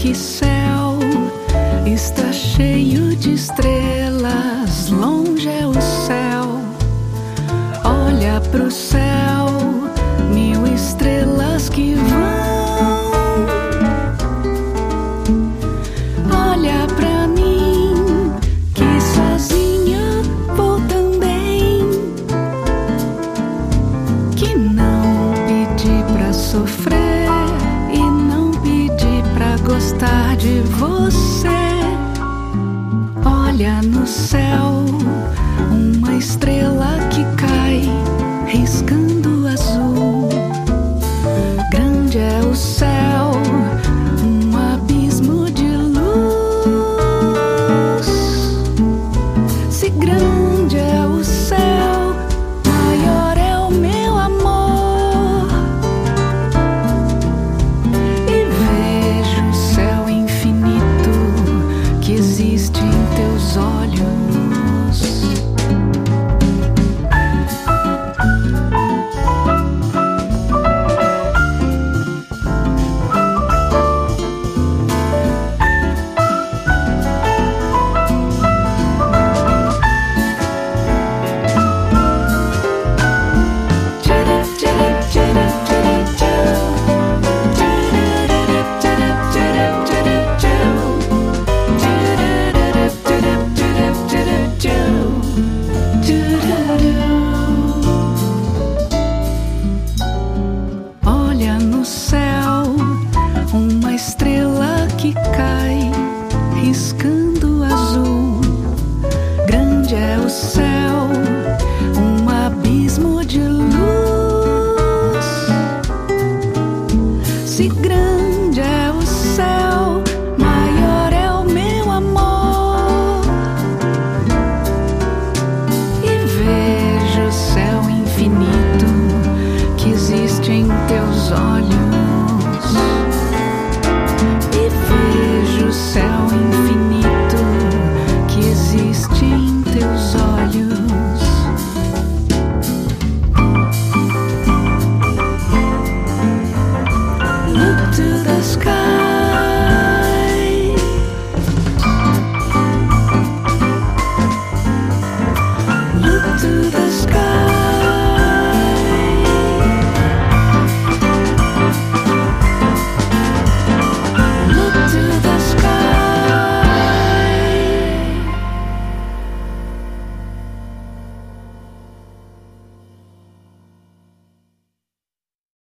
que céu está cheio de estrelas. Longe é o céu. Olha pro céu, no céu, uma estrela que cai, riscando azul. Grande é o céu, um abismo de luz. Se grande é o céu, maior é o meu amor. E vejo o céu infinito que existe em teus olhos. Estrela que cai, riscando azul. Grande é o céu, um abismo de luz. Se grande